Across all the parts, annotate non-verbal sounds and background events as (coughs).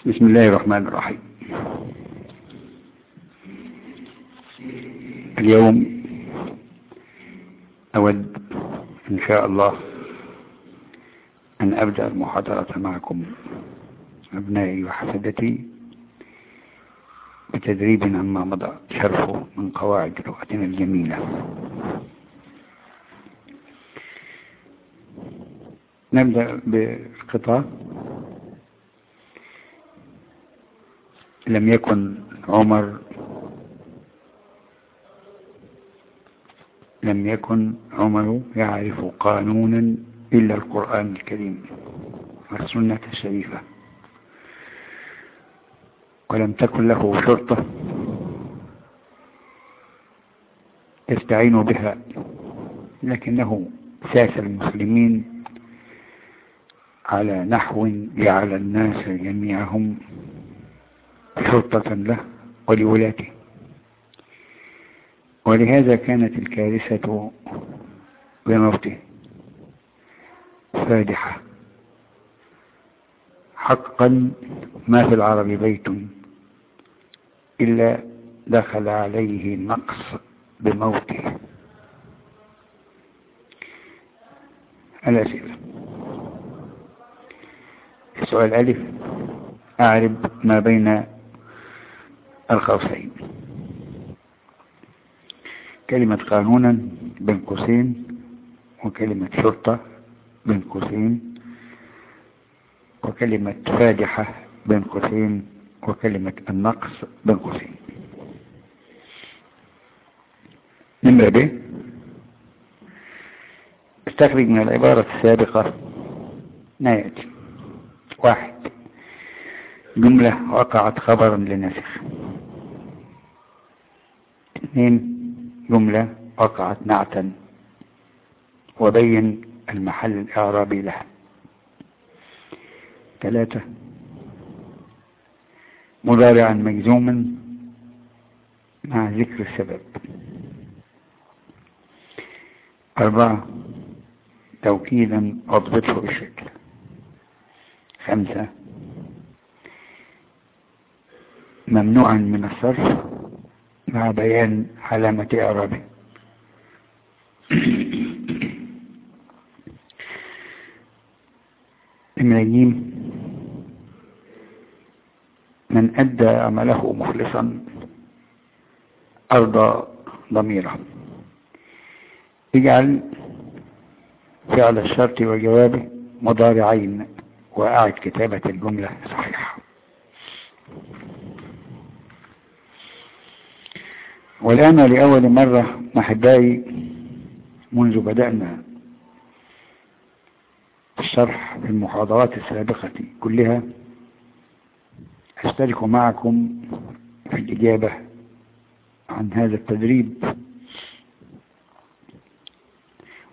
بسم الله الرحمن الرحيم. اليوم أود إن شاء الله أن أبدأ المحاضرة معكم. أبنائي وحفدتي بتدريب عما مضى شرحه من قواعد لغتنا الجميلة. نبدأ بالقطاع لم يكن عمر لم يكن عمر يعرف قانونا إلا القرآن الكريم والسنة الشريفة. ولم تكن له شرطة يستعين بها لكنه ساس المسلمين على نحو جعل الناس جميعهم شرطة له ولولاته. ولهذا كانت الكارثة بموته فادحة. حقا ما في العرب بيت إلا دخل عليه النقص بموته. الأسئلة. السؤال ألف. أعرب ما بين القوسين كلمة قانونا بين قوسين وكلمة شرطة بين قوسين وكلمة فادحة بين قوسين وكلمة النقص بين قوسين. نمرة ب. استخرج من العبارة السابقة. ما يأتي. واحد. جملة وقعت خبرا لناسخ. اثنين جملة وقعت نعتا وبين المحل الإعرابي لها. ثلاثة. مضارعا مجزوما مع ذكر السبب. أربعة. توكيدا أضبطه بالشكل. خمسة. ممنوعا من الصرف. مع بيان علامة إعرابه. الملايين من أدى عمله مخلصا أرضى ضميره. اجعل فعل الشرط وجوابه مضارعين وأعد كتابة الجملة صحيحة. والآن لأول مرة أحبائي منذ بدأنا الشرح في المحاضرات السابقة كلها أشترك معكم في الإجابة عن هذا التدريب.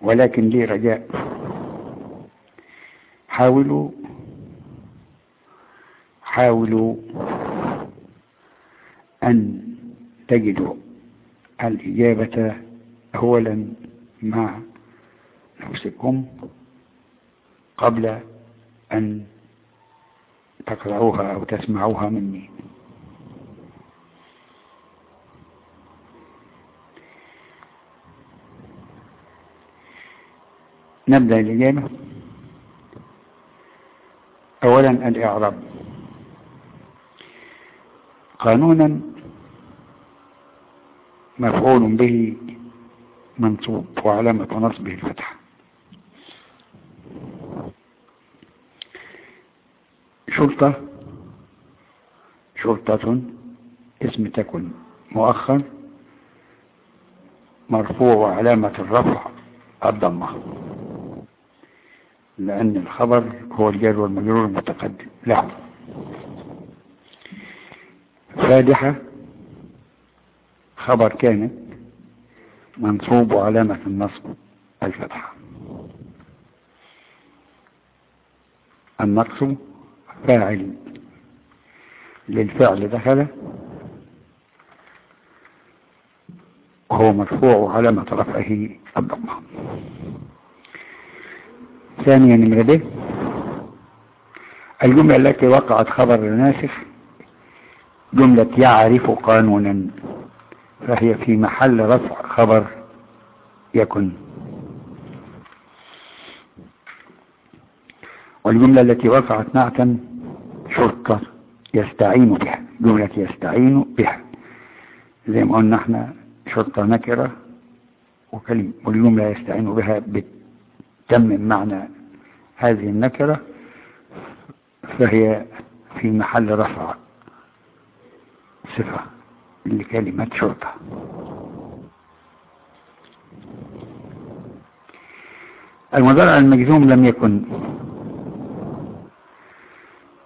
ولكن لي رجاء حاولوا حاولوا أن تجدوا الإجابة أولا مع نفسكم قبل أن تقرأوها أو تسمعوها مني. نبدأ الإجابة. أولا الإعراب. قانونا مفعول به منصوب وعلامة نصبه الفتحة. شرطة شرطة اسم تكن مؤخر مرفوع وعلامة الرفع الضمة. لأن الخبر هو الجار والمجرور المتقدم له. فادحة خبر كانت منصوب وعلامة النصب الفتحة النقص فاعل للفعل دخل. وهو مرفوع وعلامة رفعه الضمة ثانيا نمرة ب الجملة التي وقعت خبر ناسخ جملة يعرف قانونا. فهي في محل رفع خبر يكن. والجملة التي وقعت نعتا شرطة يستعين بها. جملة يستعين بها. زي ما قلنا إحنا شرطة نكرة وكلمة. والجملة يستعين بها بتمم معنى هذه النكرة. فهي في محل رفع صفة. لكلمة شرطة. المضارع المجزوم لم يكن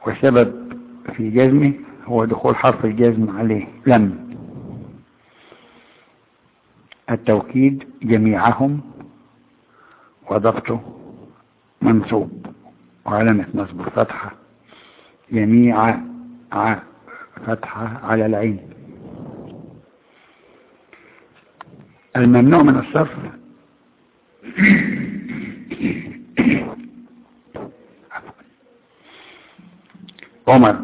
والسبب في جزمه هو دخول حرف الجزم عليه. لم. التوكيد جميعهم وضبطه منصوب. وعلامة نصب فتحة جميع فتحة على العين. الممنوع من الصرف. عمر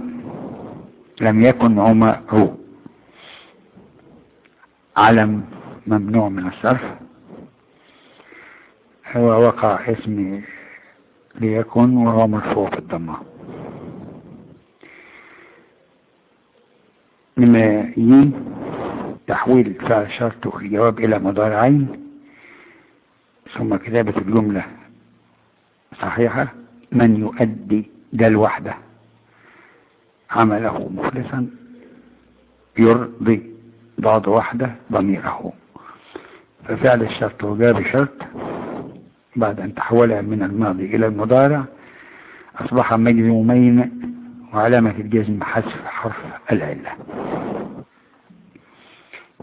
لم يكن عمر علم ممنوع من الصرف. هو وقع اسم ليكن وهو مرفوع في الضمة. لما ي تحويل فعل شرط الجواب إلى مضارعين ثم كتابة الجملة صحيحة. من يؤدي ده الوحدة؟ عمله مخلصا. يرضي ضاد وحدة ضميره. ففعل الشرط وجاب شرط بعد أن تحولها من الماضي إلى المضارع. أصبح مجزومين وعلامة الجزم حذف حرف العلة.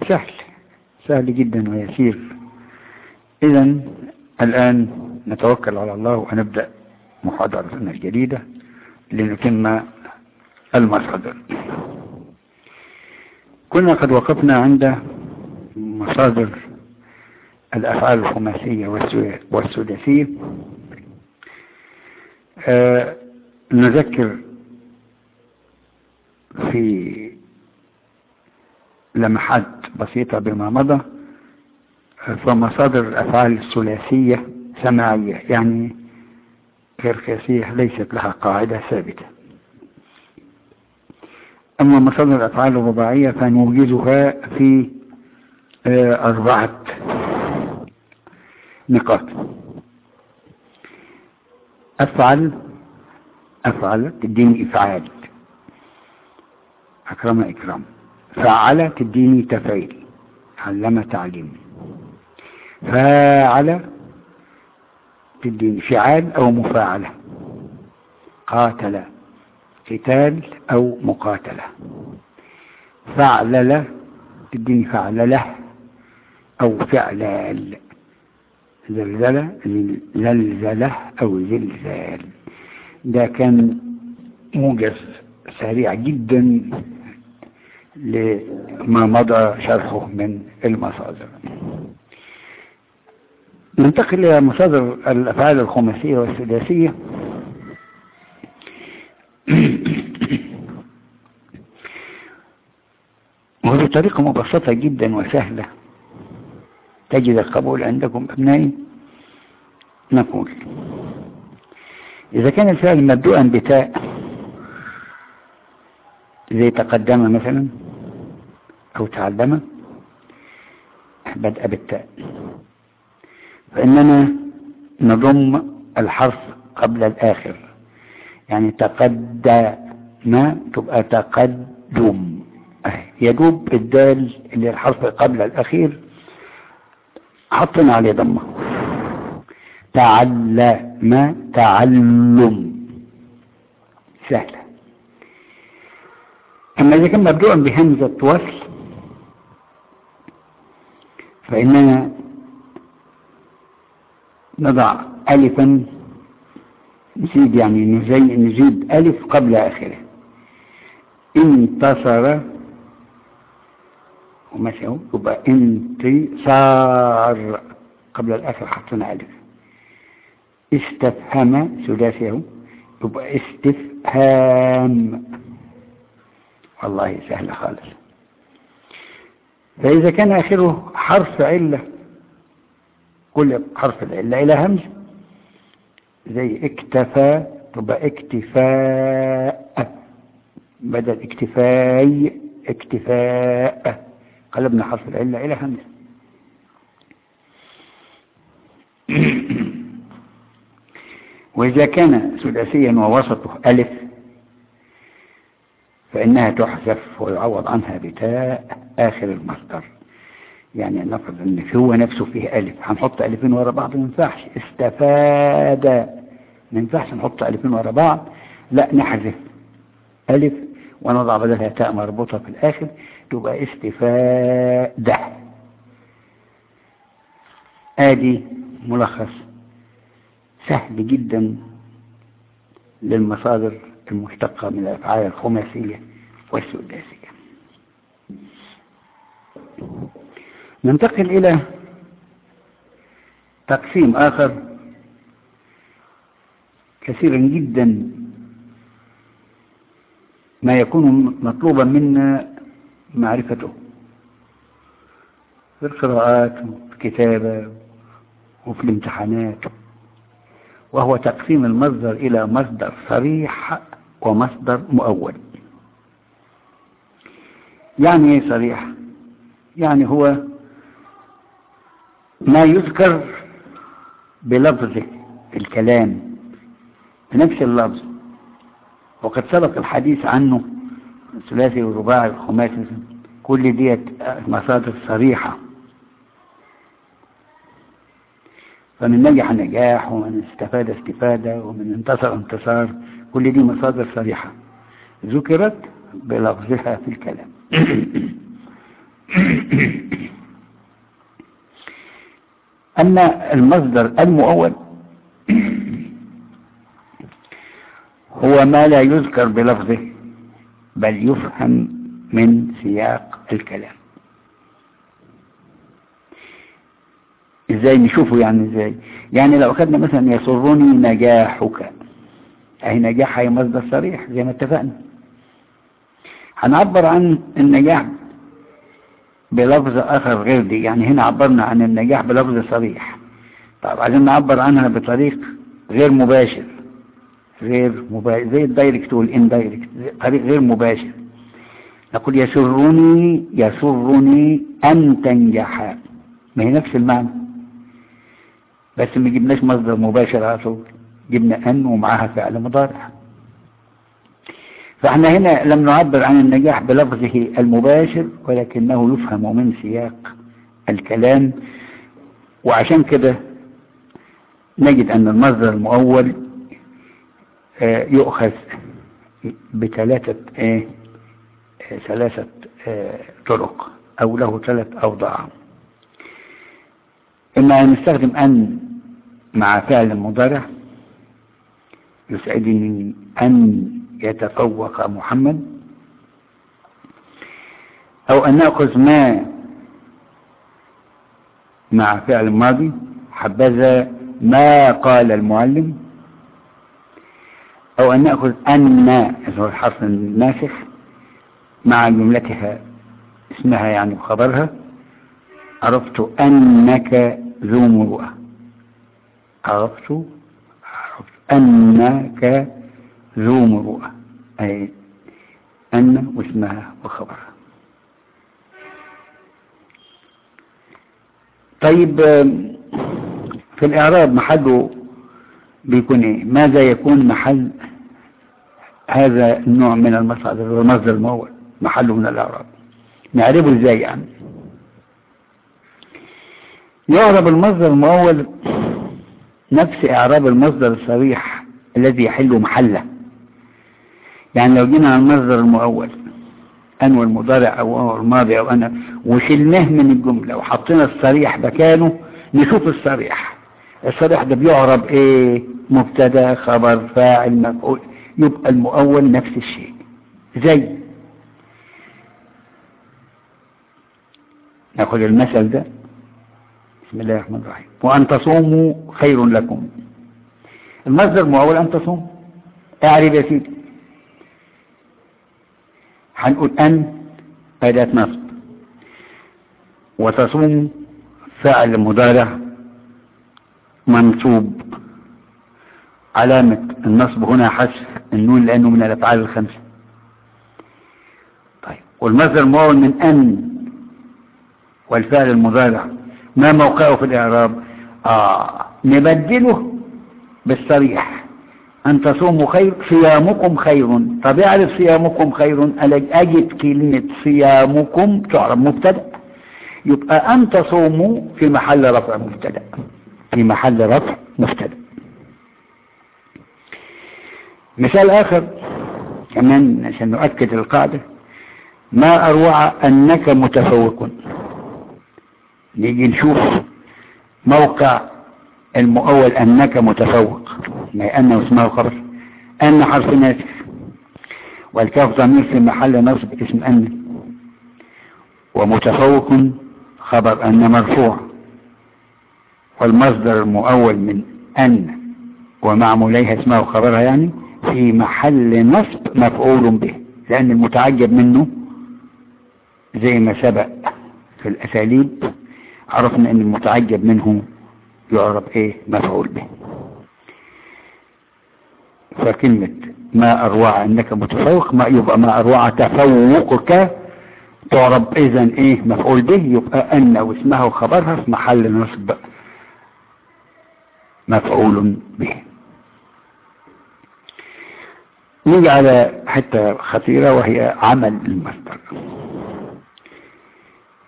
سهل سهل جدا ويسير. إذا الآن نتوكل على الله ونبدأ محاضرتنا الجديدة لنتم المصادر. كنا قد وقفنا عند مصادر الأفعال الخماسية والسداسية. آه نذكر في لمحات بسيطة بما مضى. فمصادر الأفعال الثلاثية سماعية يعني قياسية ليست لها قاعدة ثابتة. أما مصادر الأفعال الرباعية فنوجدها في أربعة نقاط. أفعل أفعل تديني إفعال. أكرم إكرام. فعل تديني تفعيل علم تعليم فاعل تديني فعال أو مفاعلة. قاتل قتال أو مقاتلة. فعلل تديني فعلله أو فعلال. زلزلة زلزلة أو زلزال. ده كان موجز سريع جدا. لما مضى شرحه من المصادر. ننتقل إلى مصادر الأفعال الخماسية والسداسية. (clears throat) وهذه طريقة مبسطة جدا وسهلة. تجد القبول عندكم أبنائي. نقول إذا كان الفعل مبدوءا بتاء زي تقدم مثلا أو تعلم بدأ بالتاء. فإننا نضم الحرف قبل الآخر. يعني تقدم تبقى تقدم. يدوب الدال اللي الحرف قبل الأخير حطنا عليه ضمة. تعلم تعلم. سهلة. أما إذا كان مبدوءا بهمزة وصل فإننا نضع ألفا نزيد يعني نزيد ألف قبل آخره. انتصر وماشي اهو يبقى انتصار قبل الآخر حطينا ألف. استفهم سداسي أهو يبقى استفهام. والله سهل خالص. فإذا كان آخره حرف علة كل حرف العلة إلى همز. زي اكتفى تبقى اكتفاء. بدل اكتفاي اكتفاء. قلبنا حرف العلة إلى همز. (clears throat) وإذا كان ثلاثيا ووسطه ألف فإنها تحذف ويعوض عنها بتاء آخر المصدر. يعني نفرض إن هو نفسه فيه ألف. هنحط ألفين ورا بعض ما ينفعش. استفاد. ما ينفعش نحط ألفين ورا بعض. لا نحذف. ألف ونضع بدلها تاء مربوطة في الآخر. تبقى استفادة آدي ملخص. سهل جدا للمصادر. المشتقة من الأفعال الخماسية والسداسية. ننتقل إلى تقسيم آخر كثيرا جدا ما يكون مطلوبا منا معرفته. في القراءات وفي الكتابة وفي الامتحانات. وهو تقسيم المصدر إلى مصدر صريح ومصدر مؤول. يعني إيه صريح؟ يعني هو ما يذكر بلفظه الكلام بنفس اللفظ. وقد سبق الحديث عنه الثلاثي والرباعي والخماسي كل ديت مصادر صريحة. فمن نجح نجاح ومن استفاد استفادة ومن انتصر انتصار. كل دي مصادر صريحة. ذكرت بلفظها في الكلام. (coughs) أما المصدر المؤول هو ما لا يذكر بلفظه بل يفهم من سياق الكلام. إزاي نشوفه يعني إزاي؟ يعني لو أخذنا مثلا يسرني نجاحك. اهي نجاح هي مصدر صريح زي ما اتفقنا. هنعبر عن النجاح بلفظ آخر غير دي. يعني هنا عبرنا عن النجاح بلفظ صريح. طب عايزين نعبر عنها بطريق غير مباشر. غير مباشر. زي ال direct وال indirect. طريق غير مباشر. نقول يسرني يسرني أن تنجح. ما هي نفس المعنى. بس ما جبناش مصدر مباشر على طول. جبنا أن ومعاها فعل مضارع. فإحنا هنا لم نعبر عن النجاح بلفظه المباشر ولكنه يفهم من سياق الكلام. وعشان كده نجد أن المصدر المؤول يؤخذ بثلاثة إيه ثلاثة طرق أو له ثلاث أوضاع. إما أن نستخدم أن مع فعل مضارع يسعدني أن يتفوق محمد أو أن نأخذ ما مع فعل ماضي حبذا ما قال المعلم أو أن نأخذ أن هو الحرف الناسخ مع جملتها اسمها يعني وخبرها عرفت أنك ذو مروءه عرفت عرفت أنك ذو مروءة أي أن واسمها وخبرها طيب في الإعراب محله بيكون إيه؟ ماذا يكون محل هذا النوع من المصادر؟ المصدر المؤول محله من الإعراب. نعرفه إزاي يعني؟ يعرب المصدر المؤول نفس إعراب المصدر الصريح الذي يحل محله. يعني لو جينا على المصدر المؤول أن والمضارع أو الماضي أو أنا وشلناه من الجملة وحطينا الصريح مكانه نشوف الصريح. الصريح ده بيعرب إيه؟ مبتدأ خبر فاعل مفعول. يبقى المؤول نفس الشيء. زي ناخد المثل ده. بسم الله الرحمن الرحيم. وأن تصوموا خير لكم. المصدر المؤول أن تصوم. اعرف يا سيدي. هنقول أن أداة نصب. وتصوم فعل مضارع منصوب. علامة النصب هنا حذف النون لأنه من الأفعال الخمسة. طيب والمصدر المؤول من أن والفعل المضارع. ما موقعه في الإعراب؟ آه نبدله بالصريح. أن تصوموا خير صيامكم خير. طب يعرف صيامكم خير؟ أجد كلمة صيامكم تعرف مبتدأ. يبقى أن تصوموا في محل رفع مبتدأ. في محل رفع مبتدأ. مثال آخر. كمان عشان نؤكد القاعدة. ما أروع أنك متفوق. نيجي نشوف موقع المؤول أنك متفوق ما أنه اسمه خبر أن حرف ناسخ والكاف ضمير في محل نصب اسم أن ومتفوق خبر أن مرفوع والمصدر المؤول من أن ومعموليها اسمه خبرها يعني في محل نصب مفعول به لأن المتعجب منه زي ما سبق في الأساليب. عرفنا أن المتعجب منه يعرف إيه؟ مفعول به. فكلمة ما أروع أنك متفوق ما يبقى ما أروع تفوقك تعرب إذا إيه؟ مفعول به. يبقى أن واسمها وخبرها في محل نصب مفعول به. نيجي على حتة خطيرة وهي عمل المصدر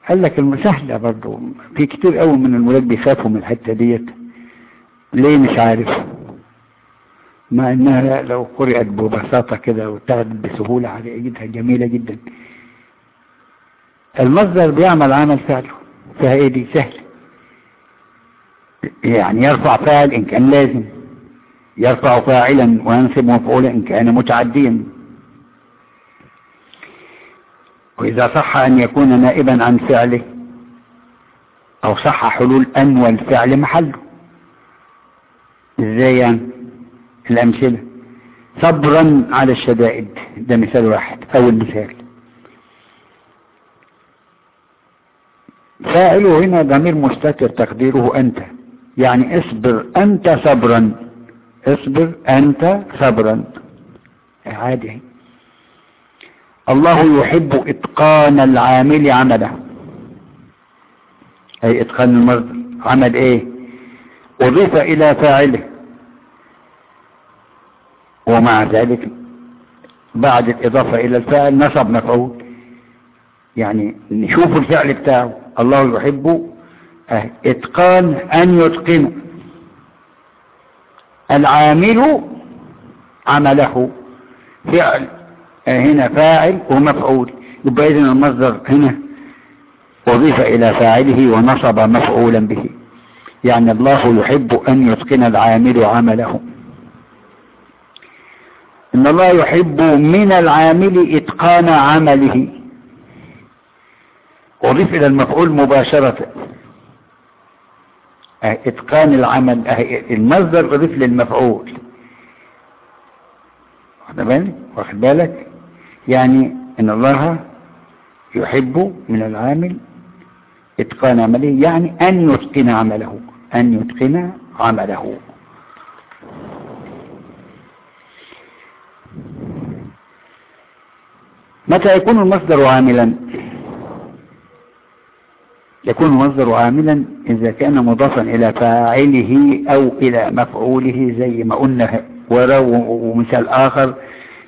قال لك المسهلة برضو. في كتير قوي من الولاد بيخافوا من الحتة ديت. ليه مش عارف؟ مع إنها لو قرأت ببساطة كده واتخذت بسهولة هتجدها جميلة جدا. المصدر بيعمل عمل فعله. فيها إيه دي؟ سهل. يعني يرفع فاعل إن كان لازم. يرفع فاعلا وينصب مفعولا إن كان متعديا. وإذا صح أن يكون نائبا عن فعله أو صح حلول ان والفعل محله. إزاي يعني؟ الأمثلة. صبرا على الشدائد ده مثال واحد أول مثال. فاعله هنا ضمير مستتر تقديره أنت. يعني اصبر أنت صبرا. اصبر أنت صبرا. عادي. الله يحب إتقان العامل عمله. أي إتقان المصدر عمل إيه؟ أضيف إلى فاعله. ومع ذلك بعد الإضافة إلى الفاعل نصب مفعول يعني نشوف الفعل بتاعه. الله يحب إتقان أن يتقن. العامل عمله. فعل هنا فاعل ومفعول. يبقى إذن المصدر هنا أضيف إلى فاعله ونصب مفعولا به. يعني الله يحب أن يتقن العامل عمله. إن الله يحب من العامل إتقان عمله. أضيف إلى المفعول مباشرة. إتقان العمل المصدر أضيف للمفعول. واخد بالك؟ يعني إن الله يحب من العامل إتقان عمله يعني أن يتقن عمله أن يتقن عمله. متى يكون المصدر عاملا؟ يكون المصدر عاملا إذا كان مضافا إلى فاعله أو إلى مفعوله زي ما قلنا ومثال آخر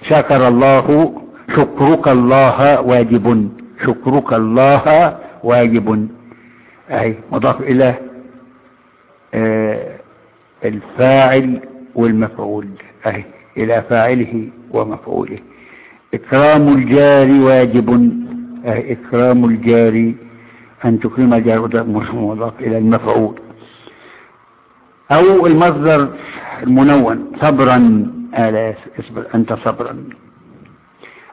شكر الله شكرك الله واجب. شكرك الله واجب. أي مضاف إلى آه الفاعل والمفعول. أي إلى فاعله ومفعوله. إكرام الجار واجب. أي إكرام الجار. أن تكرم الجار مضاف إلى المفعول. أو المصدر المنون صبرا. آلاف اصبر أنت صبرا.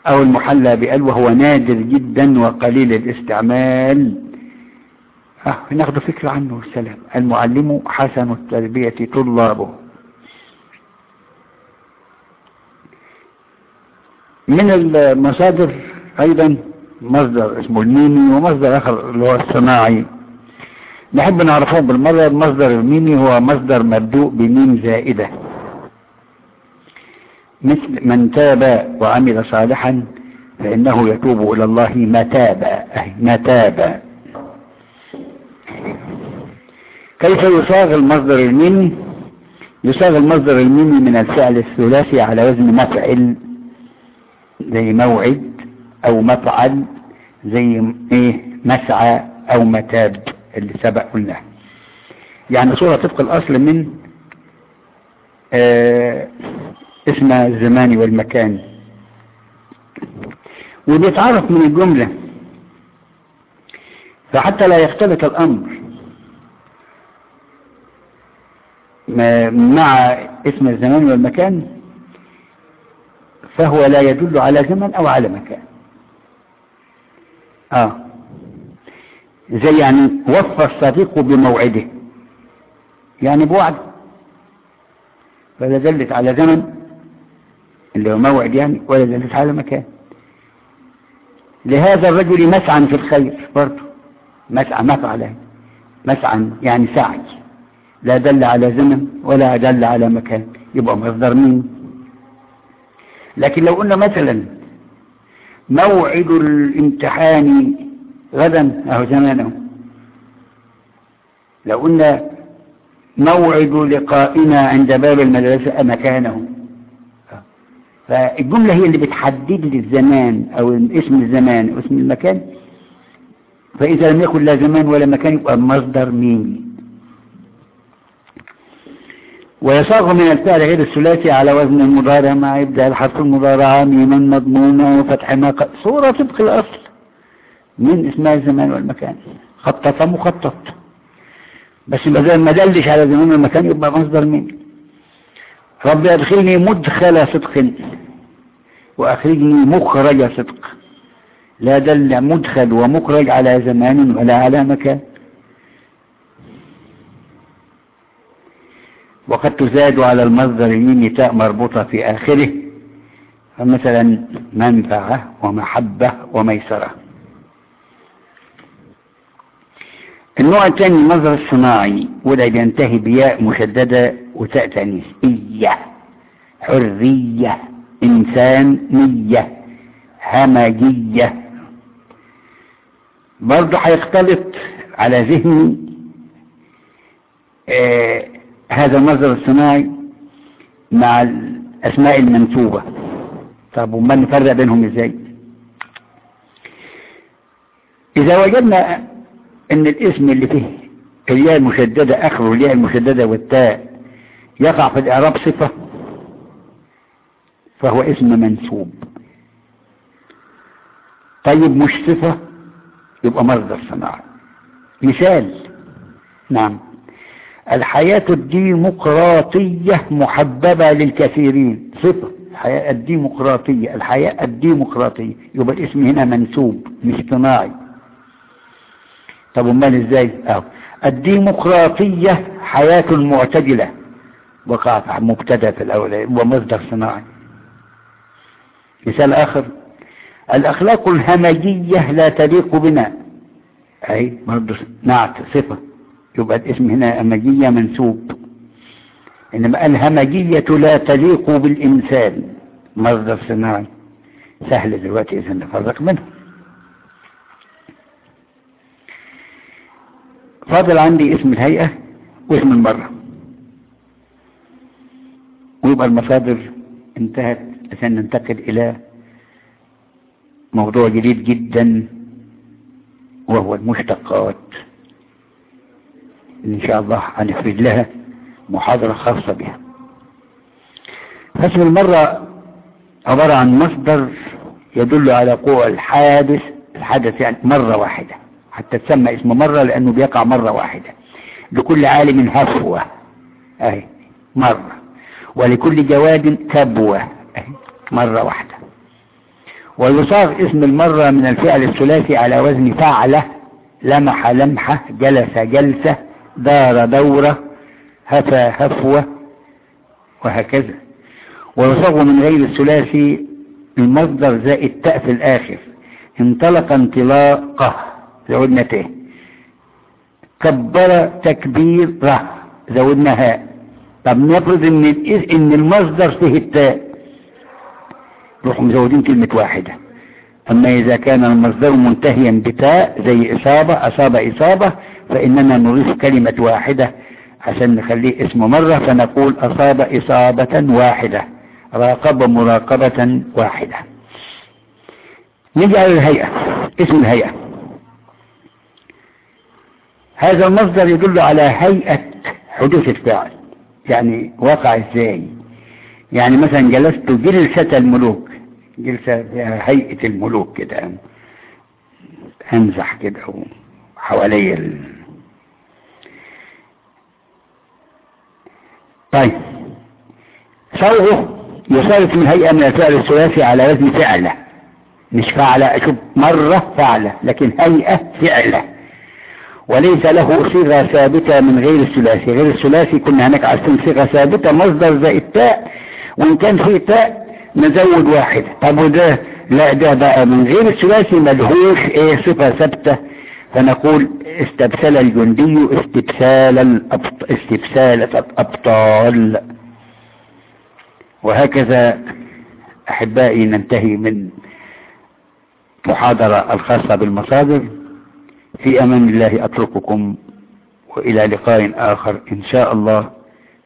أو المحلى بأل وهو نادر جدا وقليل الاستعمال. أه ناخذ فكرة عنه السلام المعلم حسن التربية طلابه. من المصادر أيضا مصدر اسمه الميمي ومصدر آخر اللي هو الصناعي. نحب نعرفهم بالمرة المصدر الميمي هو مصدر مبدوء بميم زائدة. مثل من تاب وعمل صالحا فإنه يتوب إلى الله متابا متابا كيف يصاغ المصدر الميمي يصاغ المصدر الميمي من الفعل الثلاثي على وزن مفعل زي موعد أو مفعل زي إيه؟ مسعى أو متاب اللي سبق قلناه. يعني صورة طبق الأصل من آه اسم الزمان والمكان. وبيتعرف من الجملة. فحتى لا يختلط الأمر. مع اسم الزمان والمكان فهو لا يدل على زمن أو على مكان. آه. زي يعني وفى الصديق بموعده. يعني بوعد. فلا دلت على زمن اللي هو موعد يعني ولا دلت على مكان. لهذا الرجل مسعى في الخير برضه. مسعى مفعل مسعى يعني سعي لا دل على زمن ولا دل على مكان. يبقى مصدر مين لكن لو قلنا مثلا موعد الامتحان غدا أهو زمانه لو قلنا موعد لقائنا عند باب المدرسة مكانه. فالجملة هي اللي بتحدد لي الزمان أو اسم الزمان واسم المكان. فإذا لم يكن لا زمان ولا مكان يبقى مصدر مين ويصاغ من الفعل غير الثلاثي على وزن المضارع مع إبداء الحرف المضارع ميما مضمومة وفتح ما. صورة طبق الأصل من اسماء الزمان والمكان. خطط مخطط. بس ما دلش على زمان والمكان يبقى مصدر مين رب ادخلني مدخل صدق وأخرجني مخرج صدق. لا دل مدخل ومخرج على زمان ولا على مكان. وقد تزاد على المصدر الميم تاء مربوطة في آخره. فمثلا منفعة ومحبة وميسرة. النوع الثاني المصدر الصناعي وده بينتهي بياء مشددة. تانيث إية حرية إنسانية همجية. برضه هيختلط على ذهني آه هذا المصدر الصناعي مع الأسماء المنسوبة. طب وما نفرق بينهم إزاي؟ إذا وجدنا أن الاسم اللي فيه الياء المشددة آخره الياء المشددة والتاء يقع في الإعراب صفة فهو اسم منسوب. طيب مش صفة؟ يبقى مصدر صناعي مثال. نعم. الحياة الديمقراطية محببة للكثيرين. صفة. الحياة الديمقراطية. الحياة الديمقراطية. يبقى الاسم هنا منسوب مش صناعي طب أمال إزاي؟ اهو الديمقراطية حياة معتدلة. وقع مبتدأ في الأول ومصدر صناعي. مثال آخر الأخلاق الهمجية لا تليق بنا. اهي برضه نعت صفة. يبقى الاسم هنا همجية منسوب. إنما الهمجية لا تليق بالإنسان. مصدر صناعي. سهل دلوقتي إذا نفرق منه. فاضل عندي اسم الهيئة واسم المرة. ويبقى المصادر انتهت عشان ننتقل إلى موضوع جديد جدا وهو المشتقات. إن شاء الله هنفرد لها محاضرة خاصة بها. اسم المرة عبارة عن مصدر يدل على قوة الحادث الحدث يعني مرة واحدة. حتى تسمى اسم مرة لأنه بيقع مرة واحدة. لكل عالم هفوة. أهي مرة. ولكل جواد أهي مرة واحدة. ويصاغ اسم المرة من الفعل الثلاثي على وزن فعلة. لمح لمحة جلس جلسة دار دورة هفى هفوة وهكذا. ويصاغ من غير الثلاثي المصدر زائد تاء في الآخر. انطلق انطلاقه. زودنا ت. كبر تكبير ره زودنا هاء. طب نفرض إن إن المصدر فيه التاء. نروح مزودين كلمة واحدة. أما إذا كان المصدر منتهيا بتاء زي إصابة أصاب إصابة فإننا نضيف كلمة واحدة عشان نخليه اسم مرة فنقول أصاب إصابة واحدة. راقب مراقبة واحدة. نيجي على الهيئة اسم الهيئة. هذا المصدر يدل على هيئة حدوث الفعل. يعني وقع إزاي؟ يعني مثلا جلست جلسة الملوك جلسة فيها هيئة الملوك كده انزح كده حوالي ال... طيب. صوغه يصرف من هيئة من الفعل الثلاثي على وزن فعلة مش فعلة أشوف مرة فعلة لكن هيئة فعلة. وليس له صيغة ثابتة من غير الثلاثي. غير الثلاثي كنا هناك عايزين صيغة ثابتة مصدر زائد تاء وإن كان فيه تاء نزود واحد. طب وده لا ده بقى من غير الثلاثي ملهوش إيه صفة ثابتة. فنقول استبسل الجندي استبسال الأبط... استبسالة الأبطال. وهكذا أحبائي ننتهي من محاضرة الخاصة بالمصادر. في أمان الله أترككم وإلى لقاء آخر إن شاء الله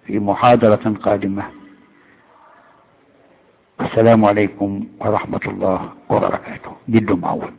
في محاضرة قادمة. السلام عليكم ورحمة الله وبركاته. جد معود